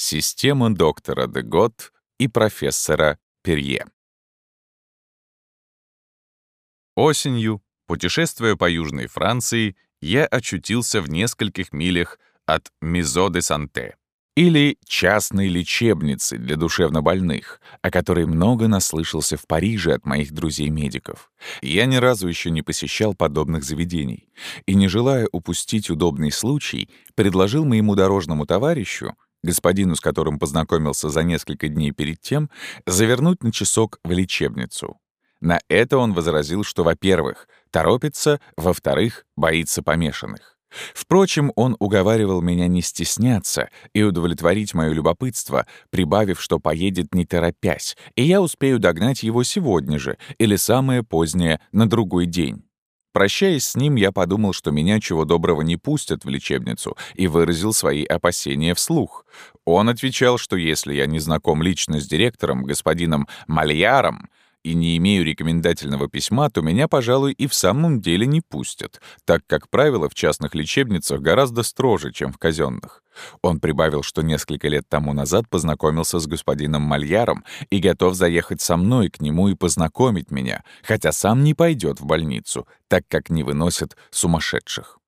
Система доктора Дегот и профессора Перье. Осенью, путешествуя по Южной Франции, я очутился в нескольких милях от Мизо де Санте, или частной лечебницы для душевнобольных, о которой много наслышался в Париже от моих друзей-медиков. Я ни разу еще не посещал подобных заведений, и, не желая упустить удобный случай, предложил моему дорожному товарищу, господину, с которым познакомился за несколько дней перед тем, завернуть на часок в лечебницу. На это он возразил, что, во-первых, торопится, во-вторых, боится помешанных. Впрочем, он уговаривал меня не стесняться и удовлетворить мое любопытство, прибавив, что поедет не торопясь, и я успею догнать его сегодня же или самое позднее на другой день. Прощаясь с ним, я подумал, что меня чего доброго не пустят в лечебницу, и выразил свои опасения вслух. Он отвечал, что если я не знаком лично с директором, господином Мальяром, и не имею рекомендательного письма, то меня, пожалуй, и в самом деле не пустят, так как правила в частных лечебницах гораздо строже, чем в казенных. Он прибавил, что несколько лет тому назад познакомился с господином Мальяром и готов заехать со мной к нему и познакомить меня, хотя сам не пойдет в больницу, так как не выносят сумасшедших.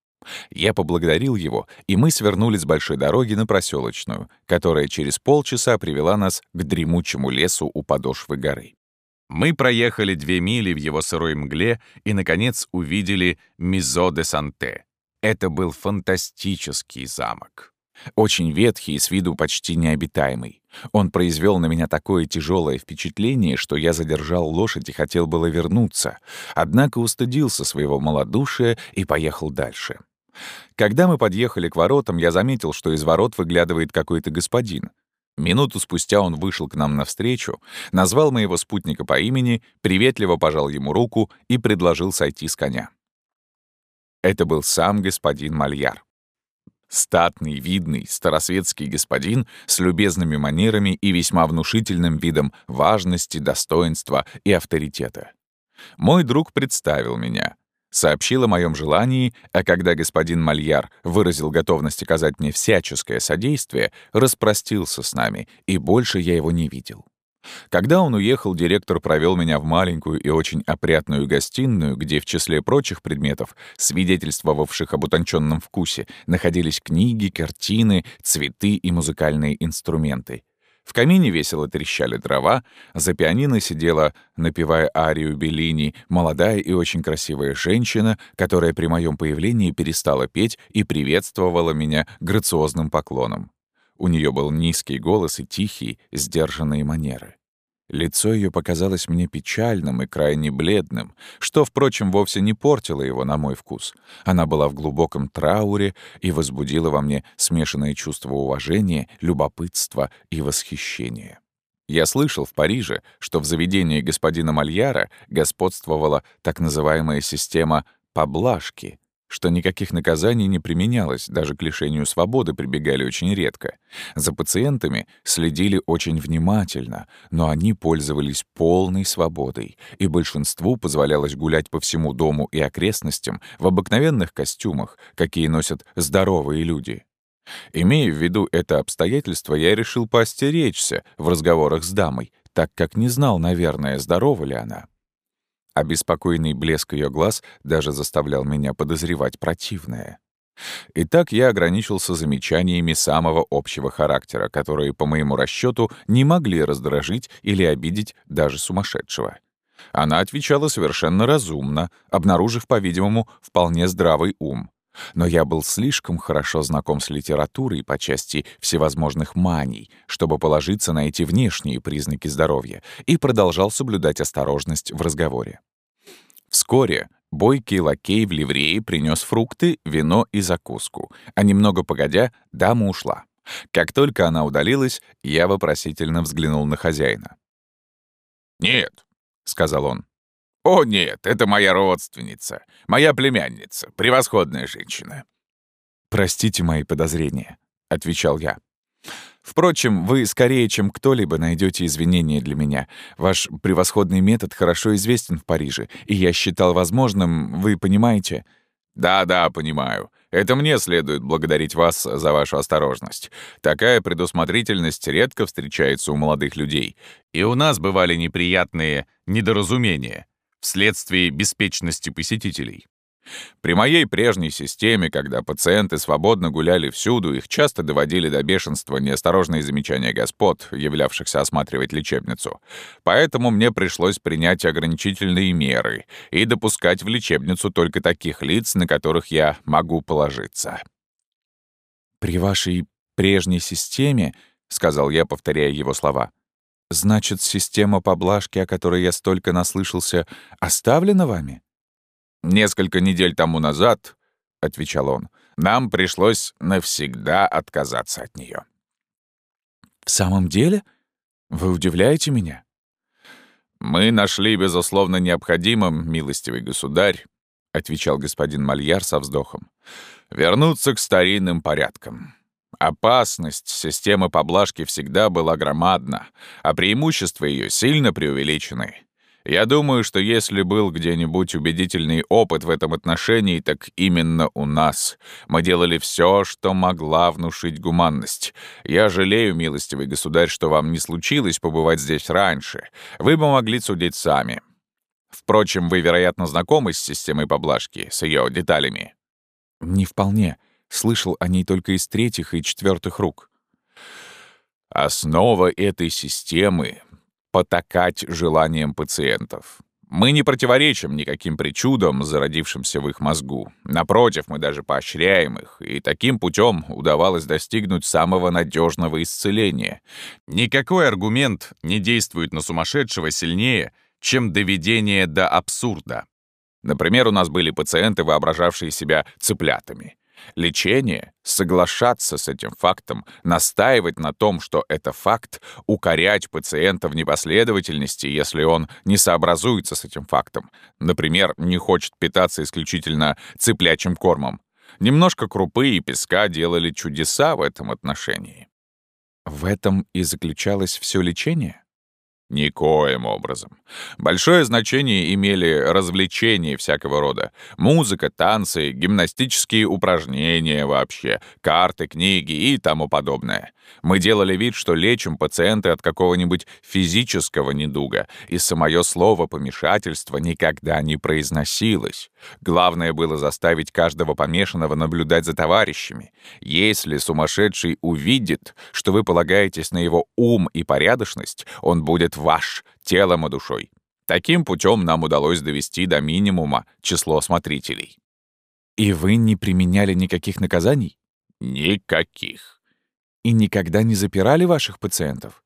Я поблагодарил его, и мы свернули с большой дороги на проселочную, которая через полчаса привела нас к дремучему лесу у подошвы горы. Мы проехали две мили в его сырой мгле и, наконец, увидели Мизо де Санте. Это был фантастический замок. Очень ветхий и с виду почти необитаемый. Он произвел на меня такое тяжелое впечатление, что я задержал лошадь и хотел было вернуться, однако устыдился своего малодушия и поехал дальше. Когда мы подъехали к воротам, я заметил, что из ворот выглядывает какой-то господин. Минуту спустя он вышел к нам навстречу, назвал моего спутника по имени, приветливо пожал ему руку и предложил сойти с коня. Это был сам господин Мальяр. Статный, видный, старосветский господин с любезными манерами и весьма внушительным видом важности, достоинства и авторитета. Мой друг представил меня, сообщил о моем желании, а когда господин Мальяр выразил готовность оказать мне всяческое содействие, распростился с нами, и больше я его не видел. Когда он уехал, директор провел меня в маленькую и очень опрятную гостиную, где в числе прочих предметов, свидетельствовавших об утонченном вкусе, находились книги, картины, цветы и музыкальные инструменты. В камине весело трещали дрова, за пианино сидела, напевая арию Беллини, молодая и очень красивая женщина, которая при моем появлении перестала петь и приветствовала меня грациозным поклоном. У нее был низкий голос и тихие, сдержанные манеры. Лицо ее показалось мне печальным и крайне бледным, что, впрочем, вовсе не портило его на мой вкус. Она была в глубоком трауре и возбудила во мне смешанное чувство уважения, любопытства и восхищения. Я слышал в Париже, что в заведении господина Мальяра господствовала так называемая система «поблажки», что никаких наказаний не применялось, даже к лишению свободы прибегали очень редко. За пациентами следили очень внимательно, но они пользовались полной свободой, и большинству позволялось гулять по всему дому и окрестностям в обыкновенных костюмах, какие носят здоровые люди. Имея в виду это обстоятельство, я решил поостеречься в разговорах с дамой, так как не знал, наверное, здорова ли она. Обеспокоенный блеск ее глаз даже заставлял меня подозревать противное. Итак, я ограничился замечаниями самого общего характера, которые, по моему расчету, не могли раздражить или обидеть даже сумасшедшего. Она отвечала совершенно разумно, обнаружив, по-видимому, вполне здравый ум. Но я был слишком хорошо знаком с литературой по части всевозможных маний, чтобы положиться на эти внешние признаки здоровья, и продолжал соблюдать осторожность в разговоре. Вскоре бойкий лакей в ливрее принес фрукты, вино и закуску, а немного погодя дама ушла. Как только она удалилась, я вопросительно взглянул на хозяина. «Нет», — сказал он. «О, нет, это моя родственница, моя племянница, превосходная женщина». «Простите мои подозрения», — отвечал я. «Впрочем, вы скорее, чем кто-либо, найдете извинения для меня. Ваш превосходный метод хорошо известен в Париже, и я считал возможным, вы понимаете...» «Да-да, понимаю. Это мне следует благодарить вас за вашу осторожность. Такая предусмотрительность редко встречается у молодых людей. И у нас бывали неприятные недоразумения вследствие беспечности посетителей. При моей прежней системе, когда пациенты свободно гуляли всюду, их часто доводили до бешенства неосторожные замечания господ, являвшихся осматривать лечебницу. Поэтому мне пришлось принять ограничительные меры и допускать в лечебницу только таких лиц, на которых я могу положиться. «При вашей прежней системе, — сказал я, повторяя его слова, — значит, система поблажки, о которой я столько наслышался, оставлена вами?» «Несколько недель тому назад, — отвечал он, — нам пришлось навсегда отказаться от нее. «В самом деле? Вы удивляете меня?» «Мы нашли, безусловно, необходимым, милостивый государь, — отвечал господин Мальяр со вздохом, — вернуться к старинным порядкам. Опасность системы поблажки всегда была громадна, а преимущества ее сильно преувеличены. Я думаю, что если был где-нибудь убедительный опыт в этом отношении, так именно у нас. Мы делали все, что могла внушить гуманность. Я жалею, милостивый государь, что вам не случилось побывать здесь раньше. Вы бы могли судить сами. Впрочем, вы, вероятно, знакомы с системой поблажки, с ее деталями. Не вполне. Слышал о ней только из третьих и четвертых рук. Основа этой системы потакать желаниям пациентов. Мы не противоречим никаким причудам, зародившимся в их мозгу. Напротив, мы даже поощряем их, и таким путем удавалось достигнуть самого надежного исцеления. Никакой аргумент не действует на сумасшедшего сильнее, чем доведение до абсурда. Например, у нас были пациенты, воображавшие себя цыплятами. Лечение — соглашаться с этим фактом, настаивать на том, что это факт, укорять пациента в непоследовательности, если он не сообразуется с этим фактом. Например, не хочет питаться исключительно цыплячьим кормом. Немножко крупы и песка делали чудеса в этом отношении. В этом и заключалось все лечение? Никоим образом. Большое значение имели развлечения всякого рода. Музыка, танцы, гимнастические упражнения вообще, карты, книги и тому подобное. Мы делали вид, что лечим пациента от какого-нибудь физического недуга, и самое слово «помешательство» никогда не произносилось. Главное было заставить каждого помешанного наблюдать за товарищами. Если сумасшедший увидит, что вы полагаетесь на его ум и порядочность, он будет ваш, телом и душой. Таким путем нам удалось довести до минимума число смотрителей. И вы не применяли никаких наказаний? Никаких. И никогда не запирали ваших пациентов?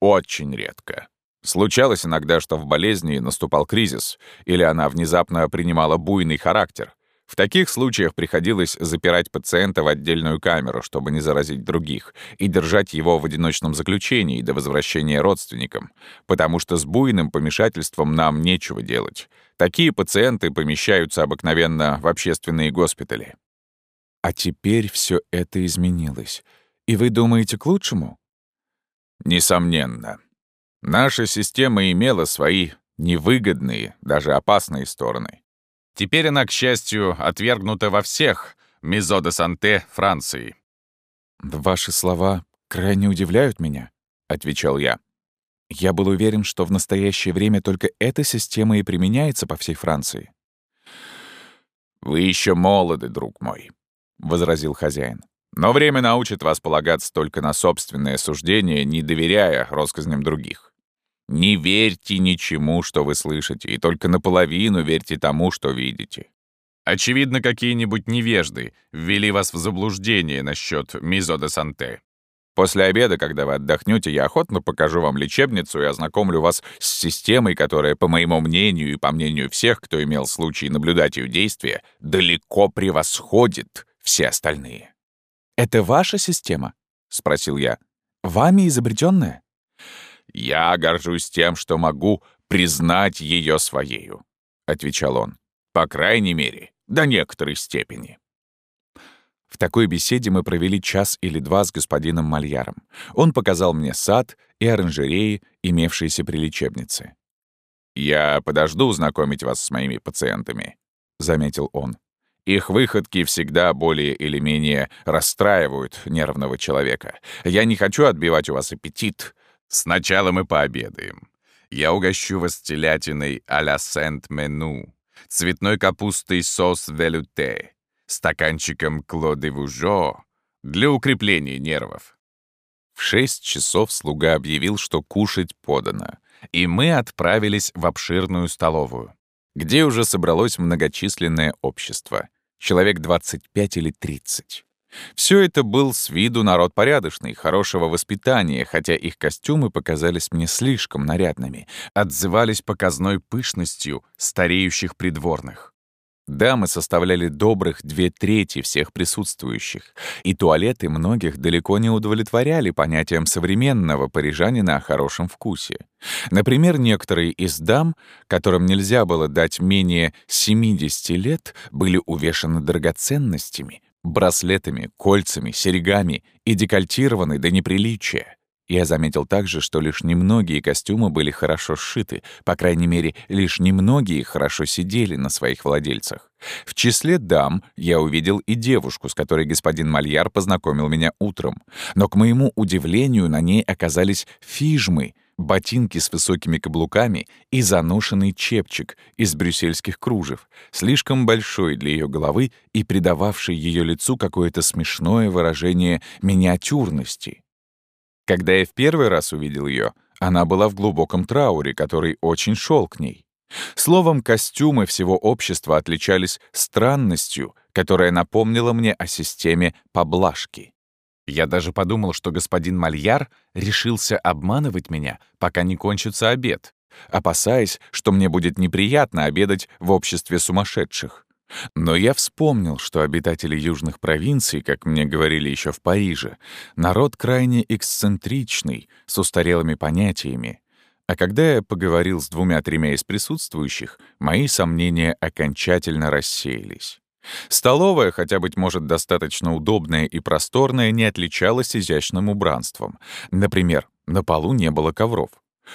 Очень редко. Случалось иногда, что в болезни наступал кризис, или она внезапно принимала буйный характер. В таких случаях приходилось запирать пациента в отдельную камеру, чтобы не заразить других, и держать его в одиночном заключении до возвращения родственникам, потому что с буйным помешательством нам нечего делать. Такие пациенты помещаются обыкновенно в общественные госпитали. А теперь все это изменилось. И вы думаете к лучшему? Несомненно. Наша система имела свои невыгодные, даже опасные стороны. Теперь она, к счастью, отвергнута во всех Мизо де Санте Франции. «Ваши слова крайне удивляют меня», — отвечал я. «Я был уверен, что в настоящее время только эта система и применяется по всей Франции». «Вы еще молоды, друг мой», — возразил хозяин. «Но время научит вас полагаться только на собственное суждение, не доверяя россказням других. Не верьте ничему, что вы слышите, и только наполовину верьте тому, что видите. Очевидно, какие-нибудь невежды ввели вас в заблуждение насчет Мизо де Санте. После обеда, когда вы отдохнете, я охотно покажу вам лечебницу и ознакомлю вас с системой, которая, по моему мнению и по мнению всех, кто имел случай наблюдать ее действия, далеко превосходит все остальные. «Это ваша система?» — спросил я. «Вами изобретенная?» «Я горжусь тем, что могу признать ее своею», — отвечал он. «По крайней мере, до некоторой степени». В такой беседе мы провели час или два с господином Мальяром. Он показал мне сад и оранжереи, имевшиеся при лечебнице. «Я подожду знакомить вас с моими пациентами», — заметил он. Их выходки всегда более или менее расстраивают нервного человека. Я не хочу отбивать у вас аппетит. Сначала мы пообедаем. Я угощу вас телятиной а-ля сент-мену, цветной капустой сос велюте, стаканчиком клоде вужо для укрепления нервов. В шесть часов слуга объявил, что кушать подано, и мы отправились в обширную столовую, где уже собралось многочисленное общество, человек 25 или 30. Все это был с виду народ порядочный, хорошего воспитания, хотя их костюмы показались мне слишком нарядными, отзывались показной пышностью стареющих придворных. Дамы составляли добрых две трети всех присутствующих, и туалеты многих далеко не удовлетворяли понятиям современного парижанина о хорошем вкусе. Например, некоторые из дам, которым нельзя было дать менее 70 лет, были увешаны драгоценностями, браслетами, кольцами, серьгами и декольтированы до неприличия. Я заметил также, что лишь немногие костюмы были хорошо сшиты, по крайней мере, лишь немногие хорошо сидели на своих владельцах. В числе дам я увидел и девушку, с которой господин Мальяр познакомил меня утром. Но, к моему удивлению, на ней оказались фижмы, ботинки с высокими каблуками и заношенный чепчик из брюссельских кружев, слишком большой для ее головы и придававший ее лицу какое-то смешное выражение миниатюрности. Когда я в первый раз увидел ее, она была в глубоком трауре, который очень шел к ней. Словом, костюмы всего общества отличались странностью, которая напомнила мне о системе поблажки. Я даже подумал, что господин Мальяр решился обманывать меня, пока не кончится обед, опасаясь, что мне будет неприятно обедать в обществе сумасшедших. Но я вспомнил, что обитатели южных провинций, как мне говорили еще в Париже, народ крайне эксцентричный, с устарелыми понятиями. А когда я поговорил с двумя-тремя из присутствующих, мои сомнения окончательно рассеялись. Столовая, хотя, быть может, достаточно удобная и просторная, не отличалась изящным убранством. Например, на полу не было ковров.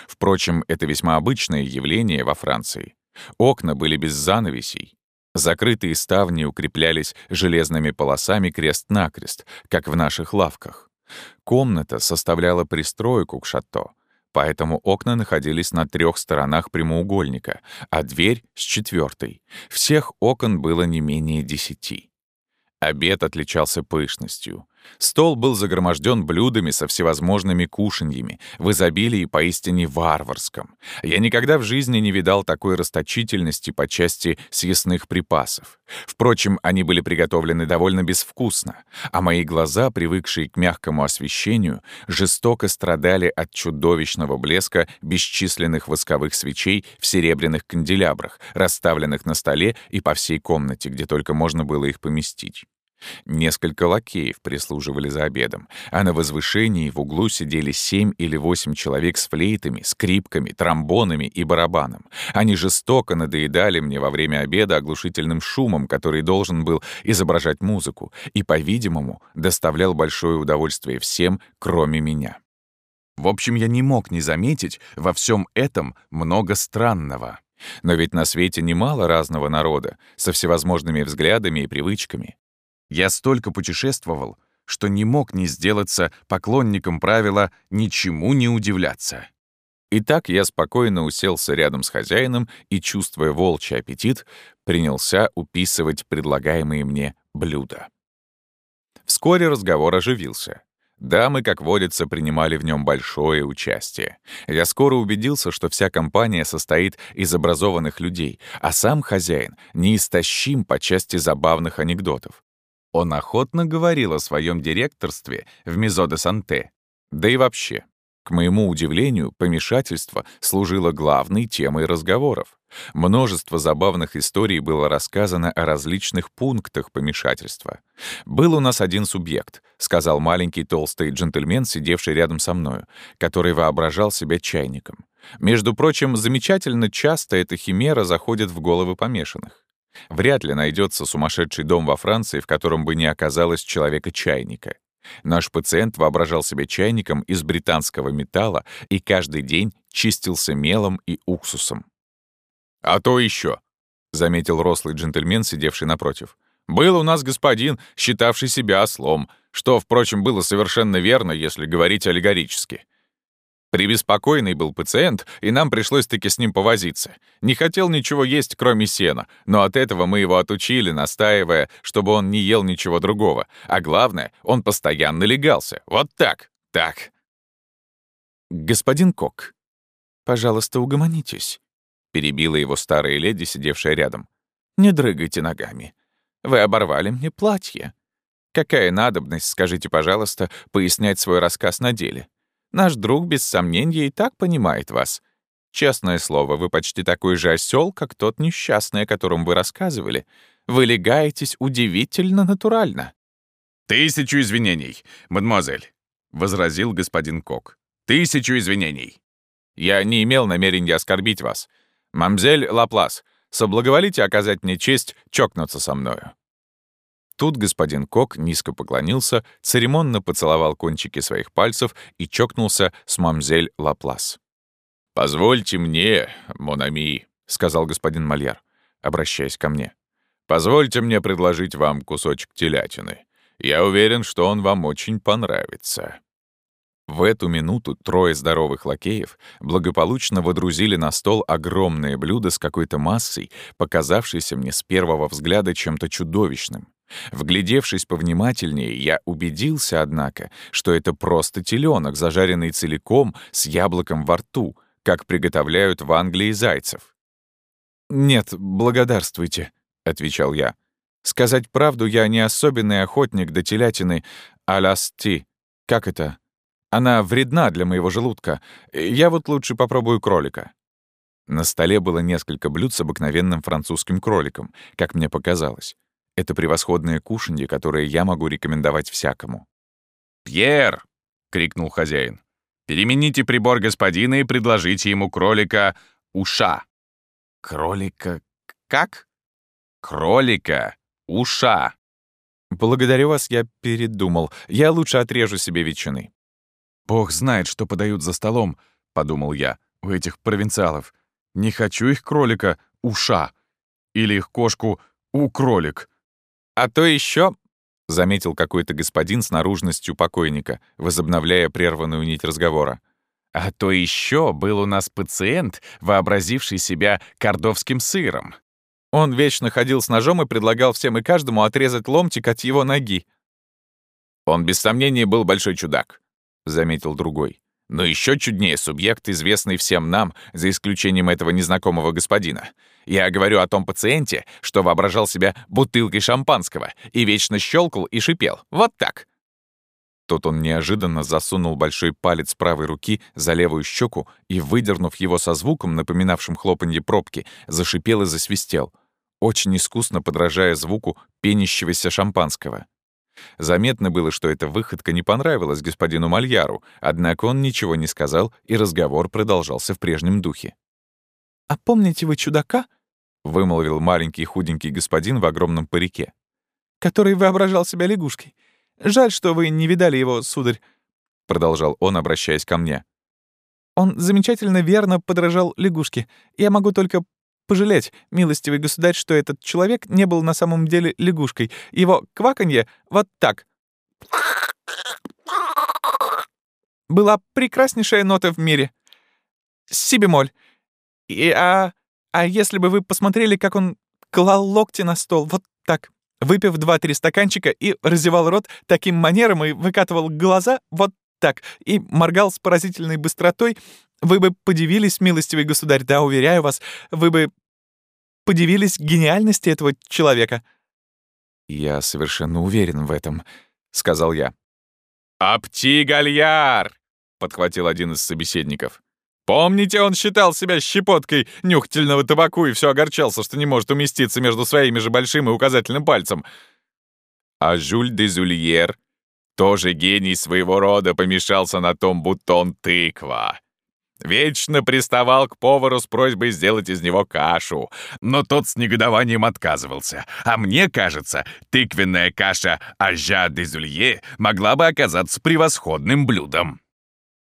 Впрочем, это весьма обычное явление во Франции. Окна были без занавесей, Закрытые ставни укреплялись железными полосами крест-накрест, как в наших лавках. Комната составляла пристройку к шато, поэтому окна находились на трех сторонах прямоугольника, а дверь — с четвертой. Всех окон было не менее десяти. Обед отличался пышностью. Стол был загроможден блюдами со всевозможными кушаньями, в изобилии поистине варварском. Я никогда в жизни не видал такой расточительности по части съестных припасов. Впрочем, они были приготовлены довольно безвкусно, а мои глаза, привыкшие к мягкому освещению, жестоко страдали от чудовищного блеска бесчисленных восковых свечей в серебряных канделябрах, расставленных на столе и по всей комнате, где только можно было их поместить. Несколько лакеев прислуживали за обедом, а на возвышении в углу сидели семь или восемь человек с флейтами, скрипками, тромбонами и барабаном. Они жестоко надоедали мне во время обеда оглушительным шумом, который должен был изображать музыку, и, по-видимому, доставлял большое удовольствие всем, кроме меня. В общем, я не мог не заметить во всем этом много странного. Но ведь на свете немало разного народа, со всевозможными взглядами и привычками. Я столько путешествовал, что не мог не сделаться поклонником правила «ничему не удивляться». Итак, я спокойно уселся рядом с хозяином и, чувствуя волчий аппетит, принялся уписывать предлагаемые мне блюда. Вскоре разговор оживился. Дамы, как водится, принимали в нем большое участие. Я скоро убедился, что вся компания состоит из образованных людей, а сам хозяин неистощим по части забавных анекдотов. Он охотно говорил о своем директорстве в Мизо де Санте. Да и вообще, к моему удивлению, помешательство служило главной темой разговоров. Множество забавных историй было рассказано о различных пунктах помешательства. «Был у нас один субъект», — сказал маленький толстый джентльмен, сидевший рядом со мною, который воображал себя чайником. Между прочим, замечательно часто эта химера заходит в головы помешанных. Вряд ли найдется сумасшедший дом во Франции, в котором бы не оказалось человека-чайника. Наш пациент воображал себя чайником из британского металла и каждый день чистился мелом и уксусом. «А то еще, заметил рослый джентльмен, сидевший напротив. Был у нас господин, считавший себя ослом, что, впрочем, было совершенно верно, если говорить аллегорически. Прибеспокойный был пациент, и нам пришлось-таки с ним повозиться. Не хотел ничего есть, кроме сена, но от этого мы его отучили, настаивая, чтобы он не ел ничего другого. А главное, он постоянно легался. Вот так, так. «Господин Кок, пожалуйста, угомонитесь», — перебила его старая леди, сидевшая рядом. «Не дрыгайте ногами. Вы оборвали мне платье. Какая надобность, скажите, пожалуйста, пояснять свой рассказ на деле? Наш друг, без сомнения, и так понимает вас. Честное слово, вы почти такой же осел, как тот несчастный, о котором вы рассказывали. Вы легаетесь удивительно натурально». «Тысячу извинений, мадемуазель», — возразил господин Кок. «Тысячу извинений. Я не имел намерения оскорбить вас. Мамзель Лаплас, соблаговолите оказать мне честь чокнуться со мною». Тут господин Кок низко поклонился, церемонно поцеловал кончики своих пальцев и чокнулся с мамзель Лаплас. «Позвольте мне, Монами», — сказал господин Мольяр, обращаясь ко мне. «Позвольте мне предложить вам кусочек телятины. Я уверен, что он вам очень понравится». В эту минуту трое здоровых лакеев благополучно водрузили на стол огромное блюдо с какой-то массой, показавшейся мне с первого взгляда чем-то чудовищным. Вглядевшись повнимательнее, я убедился, однако, что это просто теленок, зажаренный целиком с яблоком во рту, как приготовляют в Англии зайцев. «Нет, благодарствуйте», — отвечал я. «Сказать правду, я не особенный охотник до телятины алясти. Как это? Она вредна для моего желудка. Я вот лучше попробую кролика». На столе было несколько блюд с обыкновенным французским кроликом, как мне показалось. Это превосходное кушанье, которое я могу рекомендовать всякому. «Пьер!» — крикнул хозяин. «Перемените прибор господина и предложите ему кролика уша». «Кролика как?» «Кролика уша». «Благодарю вас, я передумал. Я лучше отрежу себе ветчины». «Бог знает, что подают за столом», — подумал я, — «у этих провинциалов. Не хочу их кролика уша. Или их кошку у кролик». «А то еще, заметил какой-то господин с наружностью покойника, возобновляя прерванную нить разговора. «А то еще был у нас пациент, вообразивший себя кордовским сыром. Он вечно ходил с ножом и предлагал всем и каждому отрезать ломтик от его ноги». «Он без сомнения был большой чудак», — заметил другой. «Но еще чуднее субъект, известный всем нам, за исключением этого незнакомого господина. Я говорю о том пациенте, что воображал себя бутылкой шампанского и вечно щелкал и шипел. Вот так. Тут он неожиданно засунул большой палец правой руки за левую щеку и, выдернув его со звуком, напоминавшим хлопанье пробки, зашипел и засвистел, очень искусно подражая звуку пенящегося шампанского. Заметно было, что эта выходка не понравилась господину Мальяру, однако он ничего не сказал, и разговор продолжался в прежнем духе. «А помните вы чудака, вымолвил маленький худенький господин в огромном парике, который воображал себя лягушкой. Жаль, что вы не видали его, сударь, продолжал он, обращаясь ко мне. Он замечательно верно подражал лягушке. Я могу только пожалеть, милостивый государь, что этот человек не был на самом деле лягушкой. Его кваканье вот так. Была прекраснейшая нота в мире. Си бемоль. И, а, а если бы вы посмотрели, как он клал локти на стол, вот так, выпив два-три стаканчика и разевал рот таким манером и выкатывал глаза вот так, и моргал с поразительной быстротой, вы бы подивились, милостивый государь, да, уверяю вас, вы бы подивились гениальности этого человека». «Я совершенно уверен в этом», — сказал я. «Апти Гальяр!» — подхватил один из собеседников. Помните, он считал себя щепоткой нюхательного табаку и все огорчался, что не может уместиться между своими же большим и указательным пальцем. А Жюль де Зульер, тоже гений своего рода, помешался на том, будто он тыква. Вечно приставал к повару с просьбой сделать из него кашу, но тот с негодованием отказывался. А мне кажется, тыквенная каша Ажа де Зулье могла бы оказаться превосходным блюдом.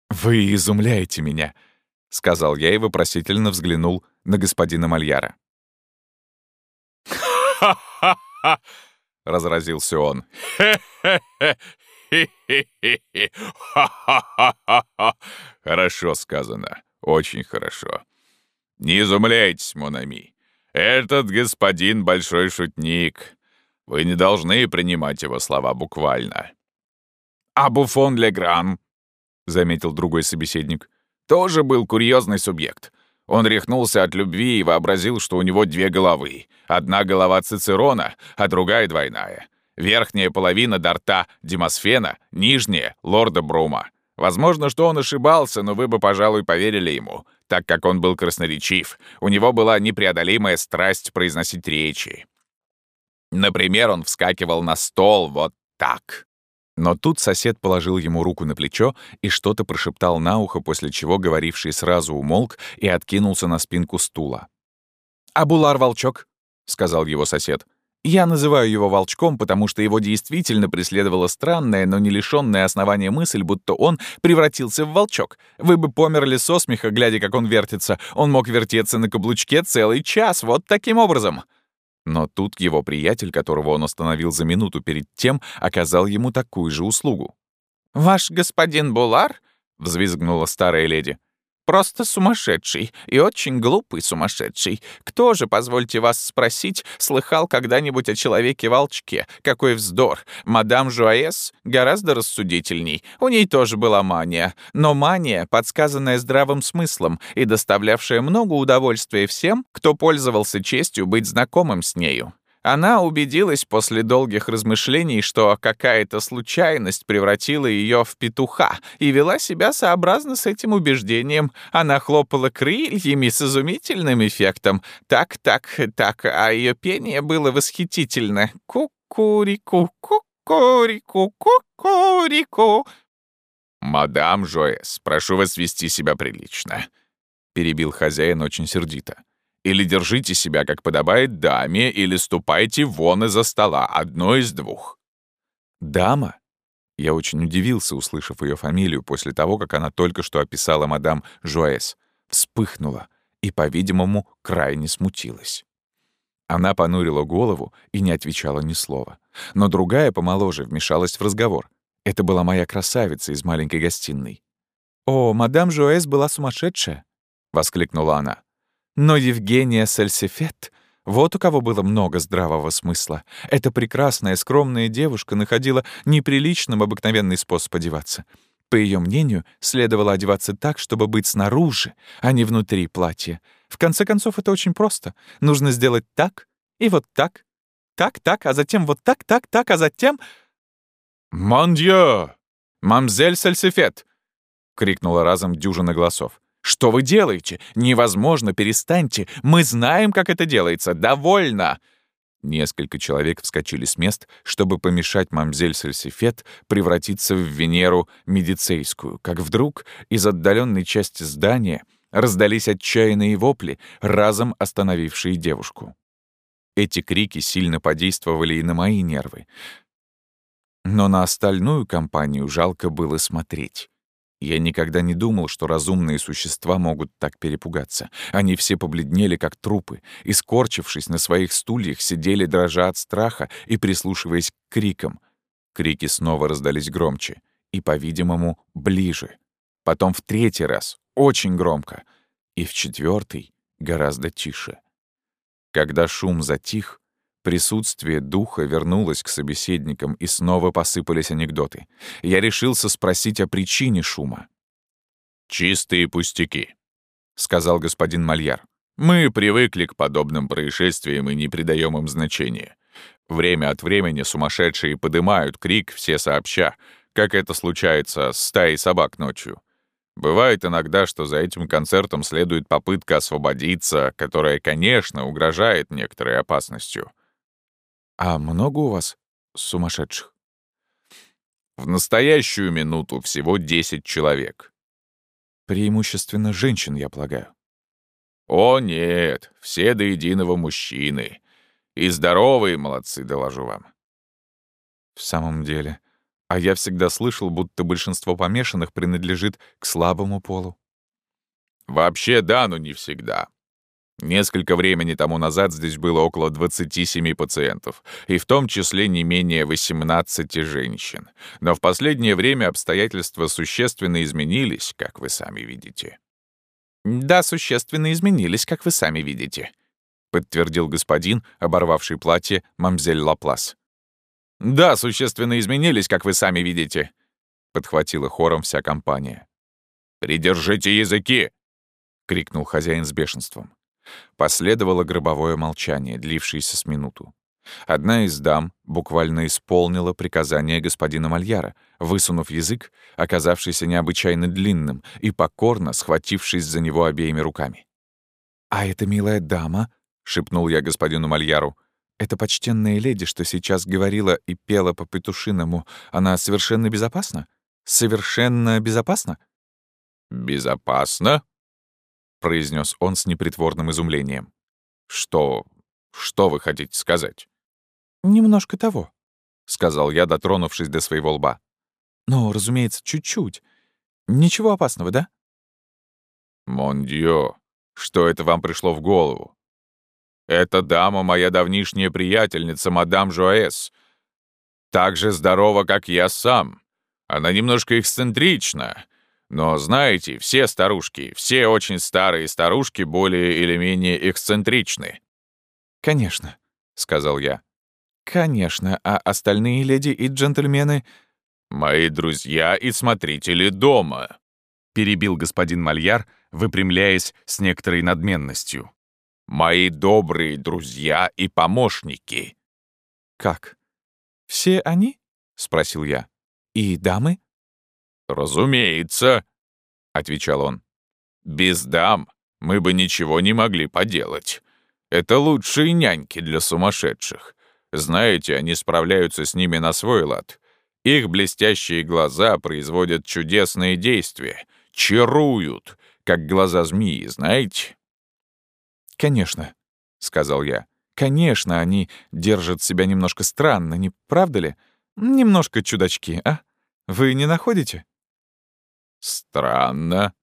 «Вы изумляете меня», — сказал я и вопросительно взглянул на господина Мальяра. «Ха-ха-ха!» — разразился он. Хорошо сказано, очень хорошо. Не изумляйтесь, Монами. Этот господин большой шутник. Вы не должны принимать его слова буквально. А Буфон Легран, заметил другой собеседник, тоже был курьезный субъект. Он рехнулся от любви и вообразил, что у него две головы. Одна голова Цицерона, а другая двойная. Верхняя половина Дарта Демосфена, нижняя — лорда Брума. Возможно, что он ошибался, но вы бы, пожалуй, поверили ему, так как он был красноречив. У него была непреодолимая страсть произносить речи. Например, он вскакивал на стол вот так. Но тут сосед положил ему руку на плечо и что-то прошептал на ухо, после чего говоривший сразу умолк и откинулся на спинку стула. «Абулар-волчок», — сказал его сосед. Я называю его волчком, потому что его действительно преследовала странная, но не лишённая основания мысль, будто он превратился в волчок. Вы бы померли со смеха, глядя, как он вертится. Он мог вертеться на каблучке целый час, вот таким образом. Но тут его приятель, которого он остановил за минуту перед тем, оказал ему такую же услугу. «Ваш господин Булар?» — взвизгнула старая леди. Просто сумасшедший и очень глупый сумасшедший. Кто же, позвольте вас спросить, слыхал когда-нибудь о человеке-волчке? Какой вздор! Мадам Жуаэс гораздо рассудительней. У ней тоже была мания. Но мания, подсказанная здравым смыслом и доставлявшая много удовольствия всем, кто пользовался честью быть знакомым с нею. Она убедилась после долгих размышлений, что какая-то случайность превратила ее в петуха, и вела себя сообразно с этим убеждением. Она хлопала крыльями с изумительным эффектом. Так, так, так, а ее пение было восхитительно. Ку-ку-ри-ку, ку-ку-ри-ку, ку-ку-ри-ку. «Мадам Жоэс, прошу вас вести себя прилично», — перебил хозяин очень сердито. Или держите себя, как подобает даме, или ступайте вон из-за стола, одно из двух». «Дама?» Я очень удивился, услышав ее фамилию после того, как она только что описала мадам Жуэс. Вспыхнула и, по-видимому, крайне смутилась. Она понурила голову и не отвечала ни слова. Но другая, помоложе, вмешалась в разговор. Это была моя красавица из маленькой гостиной. «О, мадам Жуэс была сумасшедшая!» — воскликнула она. Но Евгения Сальсифет, вот у кого было много здравого смысла, эта прекрасная, скромная девушка находила неприличным обыкновенный способ одеваться. По ее мнению, следовало одеваться так, чтобы быть снаружи, а не внутри платья. В конце концов, это очень просто. Нужно сделать так и вот так, так, так, а затем вот так, так, так, а затем... «Мондио! Мамзель Сальсифет!» — крикнула разом дюжина голосов. «Что вы делаете? Невозможно, перестаньте! Мы знаем, как это делается! Довольно!» Несколько человек вскочили с мест, чтобы помешать мамзель Сальсифет превратиться в Венеру Медицейскую, как вдруг из отдаленной части здания раздались отчаянные вопли, разом остановившие девушку. Эти крики сильно подействовали и на мои нервы. Но на остальную компанию жалко было смотреть. Я никогда не думал, что разумные существа могут так перепугаться. Они все побледнели, как трупы, и, скорчившись на своих стульях, сидели, дрожа от страха и прислушиваясь к крикам. Крики снова раздались громче и, по-видимому, ближе. Потом в третий раз, очень громко, и в четвертый гораздо тише. Когда шум затих, Присутствие духа вернулось к собеседникам, и снова посыпались анекдоты. Я решился спросить о причине шума. «Чистые пустяки», — сказал господин Мальяр. «Мы привыкли к подобным происшествиям и не придаем им значения. Время от времени сумасшедшие подымают крик все сообща, как это случается с стаей собак ночью. Бывает иногда, что за этим концертом следует попытка освободиться, которая, конечно, угрожает некоторой опасностью. «А много у вас сумасшедших?» «В настоящую минуту всего 10 человек». «Преимущественно женщин, я полагаю». «О, нет, все до единого мужчины. И здоровые молодцы, доложу вам». «В самом деле, а я всегда слышал, будто большинство помешанных принадлежит к слабому полу». «Вообще да, но не всегда. Несколько времени тому назад здесь было около 27 пациентов, и в том числе не менее 18 женщин. Но в последнее время обстоятельства существенно изменились, как вы сами видите. «Да, существенно изменились, как вы сами видите», — подтвердил господин, оборвавший платье мамзель Лаплас. «Да, существенно изменились, как вы сами видите», — подхватила хором вся компания. «Придержите языки!» — крикнул хозяин с бешенством. Последовало гробовое молчание, длившееся с минуту. Одна из дам буквально исполнила приказание господина Мальяра, высунув язык, оказавшийся необычайно длинным, и покорно схватившись за него обеими руками. «А эта милая дама», — шепнул я господину Мальяру, «эта почтенная леди, что сейчас говорила и пела по-петушиному, она совершенно безопасна? Совершенно безопасна?» «Безопасно?» Произнес он с непритворным изумлением. «Что... что вы хотите сказать?» «Немножко того», — сказал я, дотронувшись до своего лба. «Но, разумеется, чуть-чуть. Ничего опасного, да?» «Мондио, что это вам пришло в голову? Эта дама — моя давнишняя приятельница, мадам Жоэс. Так же здорова, как я сам. Она немножко эксцентрична, но знаете, все старушки, все очень старые старушки более или менее эксцентричны. «Конечно», — сказал я. «Конечно, а остальные леди и джентльмены...» «Мои друзья и смотрители дома», — перебил господин Мальяр, выпрямляясь с некоторой надменностью. «Мои добрые друзья и помощники». «Как? Все они?» — спросил я. «И дамы?» «Разумеется», — отвечал он. «Без дам мы бы ничего не могли поделать. Это лучшие няньки для сумасшедших. Знаете, они справляются с ними на свой лад. Их блестящие глаза производят чудесные действия, чаруют, как глаза змеи, знаете?» «Конечно», — сказал я. «Конечно, они держат себя немножко странно, не правда ли? Немножко чудачки, а? Вы не находите?» Странно.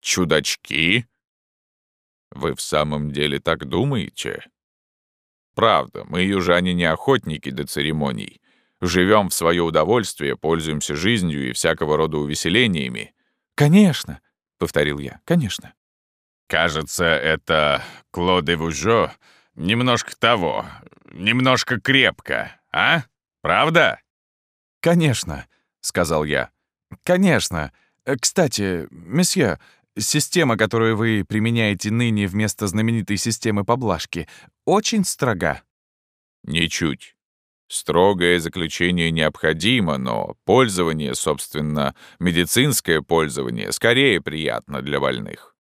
Чудачки? Вы в самом деле так думаете? Правда, мы, южане, не охотники до церемоний. Живем в свое удовольствие, пользуемся жизнью и всякого рода увеселениями. «Конечно», — повторил я, — «конечно». «Кажется, это Клоде Вужо немножко того, немножко крепко, а? Правда?» «Конечно», — сказал я. «Конечно. Э, кстати, месье, система, которую вы применяете ныне вместо знаменитой системы поблажки, очень строга». «Ничуть. Строгое заключение необходимо, но пользование, собственно, медицинское пользование, скорее приятно для больных».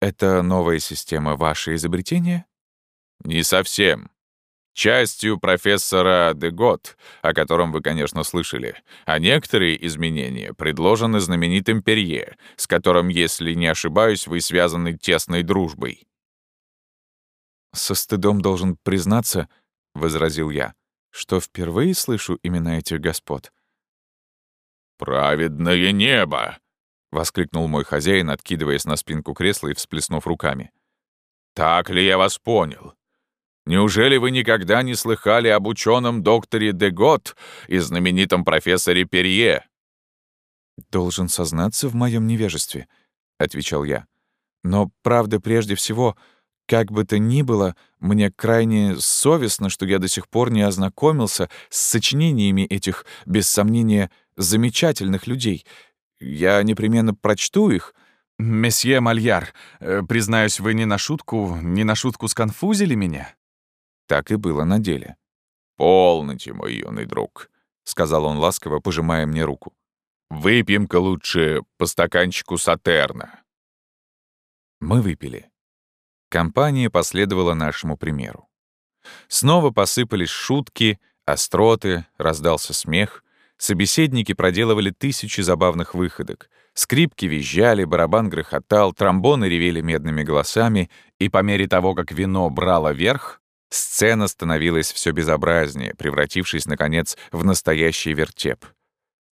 «Это новая система ваше изобретение?» «Не совсем частью профессора Дегот, о котором вы, конечно, слышали, а некоторые изменения предложены знаменитым Перье, с которым, если не ошибаюсь, вы связаны тесной дружбой. «Со стыдом должен признаться», — возразил я, «что впервые слышу имена этих господ». «Праведное небо!» — воскликнул мой хозяин, откидываясь на спинку кресла и всплеснув руками. «Так ли я вас понял? Неужели вы никогда не слыхали об ученом докторе Дегот и знаменитом профессоре Перье?» «Должен сознаться в моем невежестве», — отвечал я. «Но, правда, прежде всего, как бы то ни было, мне крайне совестно, что я до сих пор не ознакомился с сочинениями этих, без сомнения, замечательных людей. Я непременно прочту их». «Месье Мальяр, э, признаюсь, вы не на шутку, не на шутку сконфузили меня?» Так и было на деле. «Полноте, мой юный друг», — сказал он ласково, пожимая мне руку. «Выпьем-ка лучше по стаканчику сатерна». Мы выпили. Компания последовала нашему примеру. Снова посыпались шутки, остроты, раздался смех. Собеседники проделывали тысячи забавных выходок. Скрипки визжали, барабан грохотал, тромбоны ревели медными голосами, и по мере того, как вино брало верх, Сцена становилась все безобразнее, превратившись, наконец, в настоящий вертеп.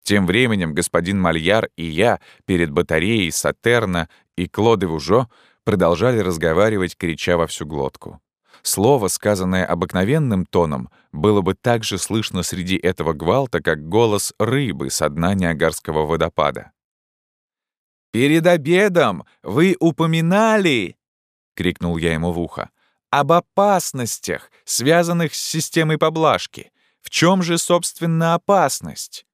Тем временем господин Мальяр и я перед батареей Сатерна и Клоде Вужо продолжали разговаривать, крича во всю глотку. Слово, сказанное обыкновенным тоном, было бы так же слышно среди этого гвалта, как голос рыбы со дна Ниагарского водопада. «Перед обедом вы упоминали!» — крикнул я ему в ухо. «Об опасностях, связанных с системой поблажки. В чем же, собственно, опасность?»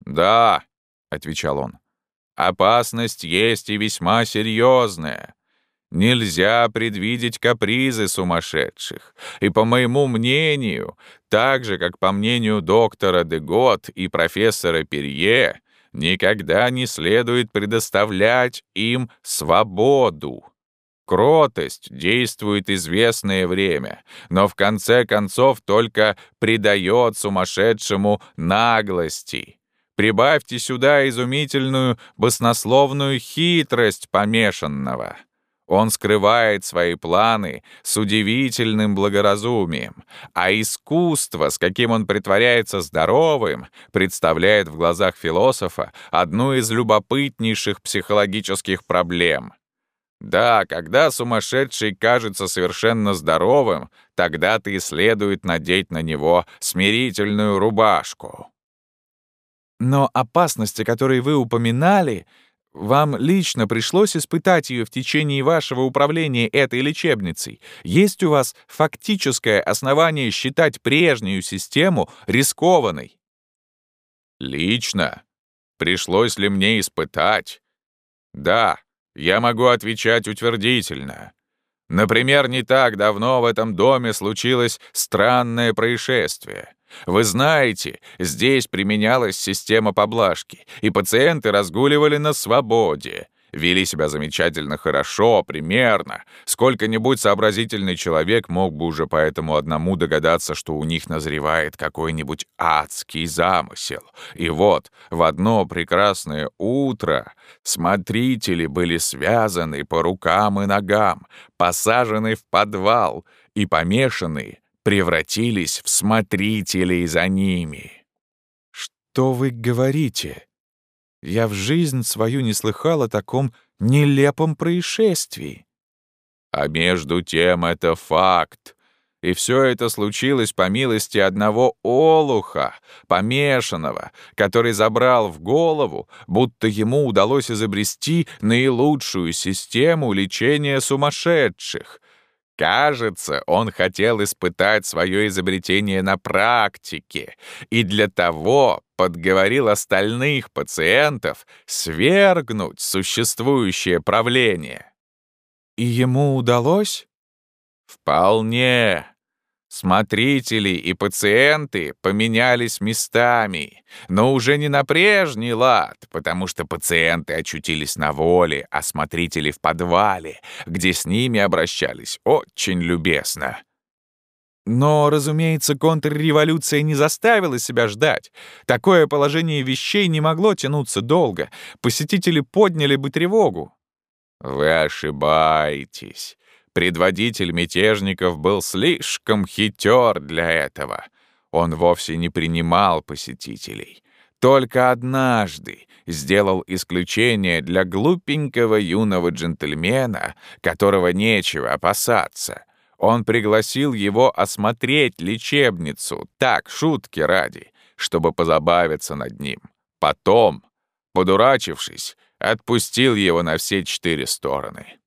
«Да», — отвечал он, — «опасность есть и весьма серьезная. Нельзя предвидеть капризы сумасшедших. И, по моему мнению, так же, как по мнению доктора Дегот и профессора Перье, никогда не следует предоставлять им свободу. Кротость действует известное время, но в конце концов только придает сумасшедшему наглости. Прибавьте сюда изумительную баснословную хитрость помешанного. Он скрывает свои планы с удивительным благоразумием, а искусство, с каким он притворяется здоровым, представляет в глазах философа одну из любопытнейших психологических проблем. Да, когда сумасшедший кажется совершенно здоровым, тогда-то и следует надеть на него смирительную рубашку. Но опасности, которые вы упоминали, вам лично пришлось испытать ее в течение вашего управления этой лечебницей. Есть у вас фактическое основание считать прежнюю систему рискованной? Лично? Пришлось ли мне испытать? Да, я могу отвечать утвердительно. Например, не так давно в этом доме случилось странное происшествие. Вы знаете, здесь применялась система поблажки, и пациенты разгуливали на свободе. Вели себя замечательно хорошо, примерно. Сколько-нибудь сообразительный человек мог бы уже по этому одному догадаться, что у них назревает какой-нибудь адский замысел. И вот, в одно прекрасное утро смотрители были связаны по рукам и ногам, посажены в подвал и помешаны превратились в смотрителей за ними. «Что вы говорите? Я в жизнь свою не слыхал о таком нелепом происшествии». «А между тем это факт. И все это случилось по милости одного олуха, помешанного, который забрал в голову, будто ему удалось изобрести наилучшую систему лечения сумасшедших — Кажется, он хотел испытать свое изобретение на практике и для того подговорил остальных пациентов свергнуть существующее правление. И ему удалось? Вполне. Смотрители и пациенты поменялись местами, но уже не на прежний лад, потому что пациенты очутились на воле, а смотрители в подвале, где с ними обращались очень любезно. Но, разумеется, контрреволюция не заставила себя ждать. Такое положение вещей не могло тянуться долго. Посетители подняли бы тревогу. Вы ошибаетесь. Предводитель мятежников был слишком хитер для этого. Он вовсе не принимал посетителей. Только однажды сделал исключение для глупенького юного джентльмена, которого нечего опасаться. Он пригласил его осмотреть лечебницу, так, шутки ради, чтобы позабавиться над ним. Потом, подурачившись, отпустил его на все четыре стороны.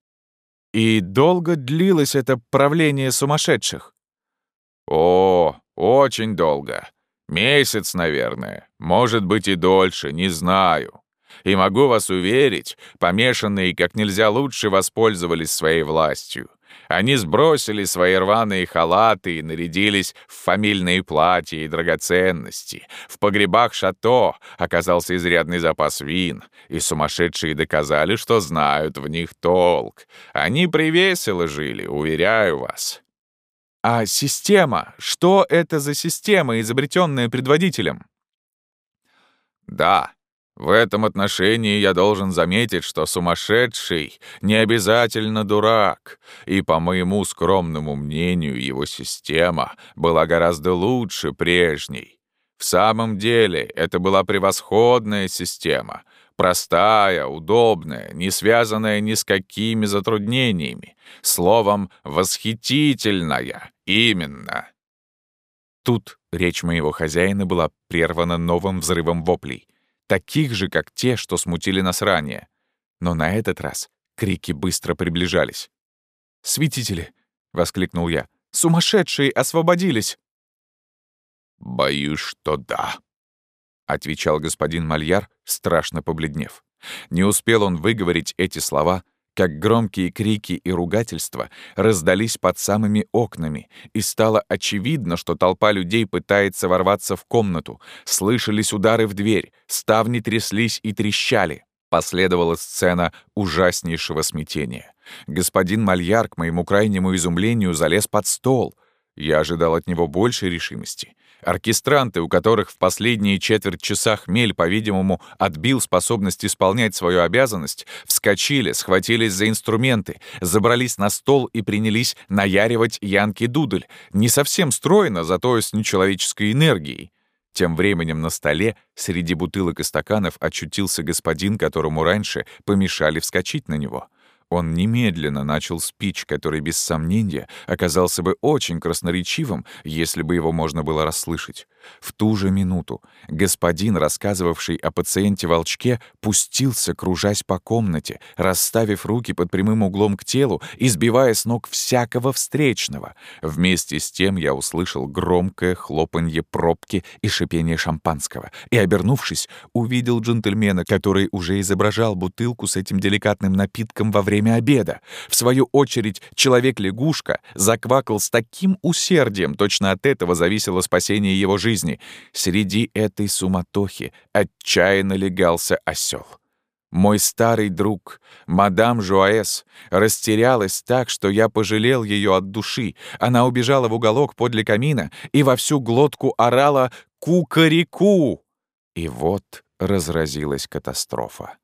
И долго длилось это правление сумасшедших? О, очень долго. Месяц, наверное. Может быть и дольше, не знаю. И могу вас уверить, помешанные как нельзя лучше воспользовались своей властью. Они сбросили свои рваные халаты и нарядились в фамильные платья и драгоценности. В погребах шато оказался изрядный запас вин, и сумасшедшие доказали, что знают в них толк. Они привесело жили, уверяю вас. А система? Что это за система, изобретенная предводителем? Да, в этом отношении я должен заметить, что сумасшедший не обязательно дурак, и, по моему скромному мнению, его система была гораздо лучше прежней. В самом деле, это была превосходная система, Простая, удобная, не связанная ни с какими затруднениями. Словом, восхитительная. Именно. Тут речь моего хозяина была прервана новым взрывом воплей, таких же, как те, что смутили нас ранее. Но на этот раз крики быстро приближались. «Светители!» — воскликнул я. «Сумасшедшие освободились!» «Боюсь, что да», — отвечал господин Мальяр, страшно побледнев. Не успел он выговорить эти слова, как громкие крики и ругательства раздались под самыми окнами, и стало очевидно, что толпа людей пытается ворваться в комнату. Слышались удары в дверь, ставни тряслись и трещали. Последовала сцена ужаснейшего смятения. Господин Мальяр, к моему крайнему изумлению, залез под стол. Я ожидал от него большей решимости. Оркестранты, у которых в последние четверть часа хмель, по-видимому, отбил способность исполнять свою обязанность, вскочили, схватились за инструменты, забрались на стол и принялись наяривать Янки-дудль. Не совсем стройно, зато с нечеловеческой энергией. Тем временем на столе, среди бутылок и стаканов, очутился господин, которому раньше помешали вскочить на него — он немедленно начал спич, который, без сомнения, оказался бы очень красноречивым, если бы его можно было расслышать. В ту же минуту господин, рассказывавший о пациенте-волчке, пустился, кружась по комнате, расставив руки под прямым углом к телу и сбивая с ног всякого встречного. Вместе с тем я услышал громкое хлопанье пробки и шипение шампанского, и, обернувшись, увидел джентльмена, который уже изображал бутылку с этим деликатным напитком во время обеда. В свою очередь, человек-лягушка заквакал с таким усердием, точно от этого зависело спасение его жизни. Среди этой суматохи отчаянно легался осел. Мой старый друг, мадам Жуаэс, растерялась так, что я пожалел ее от души. Она убежала в уголок подле камина и во всю глотку орала «Кукареку!». И вот разразилась катастрофа.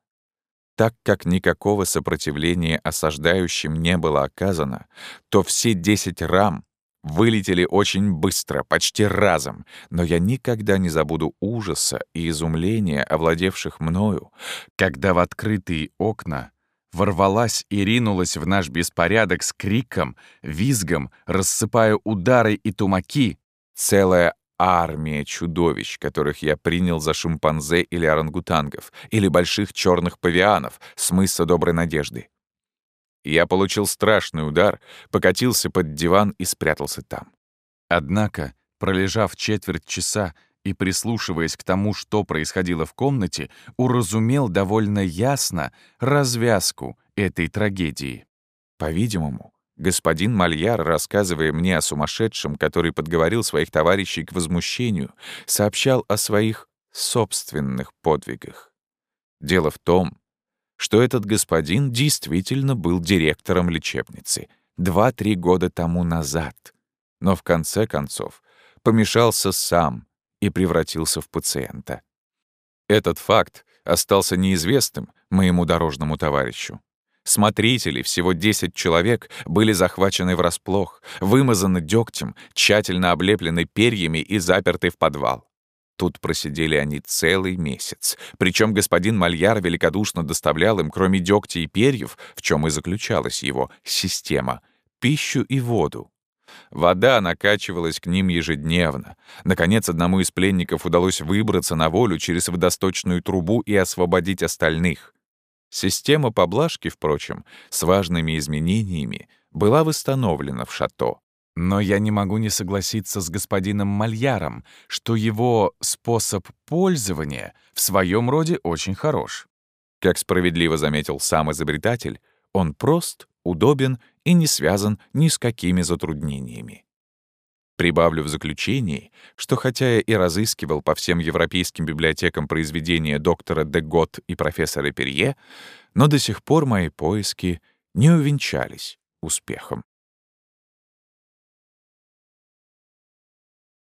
Так как никакого сопротивления осаждающим не было оказано, то все десять рам вылетели очень быстро, почти разом, но я никогда не забуду ужаса и изумления, овладевших мною, когда в открытые окна ворвалась и ринулась в наш беспорядок с криком, визгом, рассыпая удары и тумаки, целая армия чудовищ, которых я принял за шимпанзе или орангутангов, или больших черных павианов с мыса Доброй Надежды. Я получил страшный удар, покатился под диван и спрятался там. Однако, пролежав четверть часа и прислушиваясь к тому, что происходило в комнате, уразумел довольно ясно развязку этой трагедии. По-видимому, Господин Мальяр, рассказывая мне о сумасшедшем, который подговорил своих товарищей к возмущению, сообщал о своих собственных подвигах. Дело в том, что этот господин действительно был директором лечебницы два-три года тому назад, но в конце концов помешался сам и превратился в пациента. Этот факт остался неизвестным моему дорожному товарищу. Смотрители, всего 10 человек, были захвачены врасплох, вымазаны дегтем, тщательно облеплены перьями и заперты в подвал. Тут просидели они целый месяц. Причем господин Мальяр великодушно доставлял им, кроме дегтя и перьев, в чем и заключалась его система, пищу и воду. Вода накачивалась к ним ежедневно. Наконец, одному из пленников удалось выбраться на волю через водосточную трубу и освободить остальных. Система поблажки, впрочем, с важными изменениями, была восстановлена в шато. Но я не могу не согласиться с господином Мальяром, что его способ пользования в своем роде очень хорош. Как справедливо заметил сам изобретатель, он прост, удобен и не связан ни с какими затруднениями. Прибавлю в заключении, что хотя я и разыскивал по всем европейским библиотекам произведения доктора де Гот и профессора Перье, но до сих пор мои поиски не увенчались успехом.